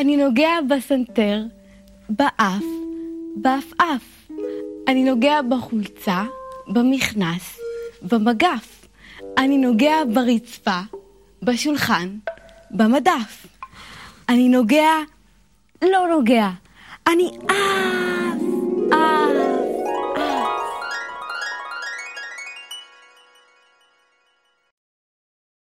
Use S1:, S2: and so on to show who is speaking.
S1: אני נוגע בסנטר, באף, בעפעף. אני נוגע בחולצה, במכנס, במגף. אני נוגע ברצפה, בשולחן, במדף. אני נוגע, לא נוגע. אני אה...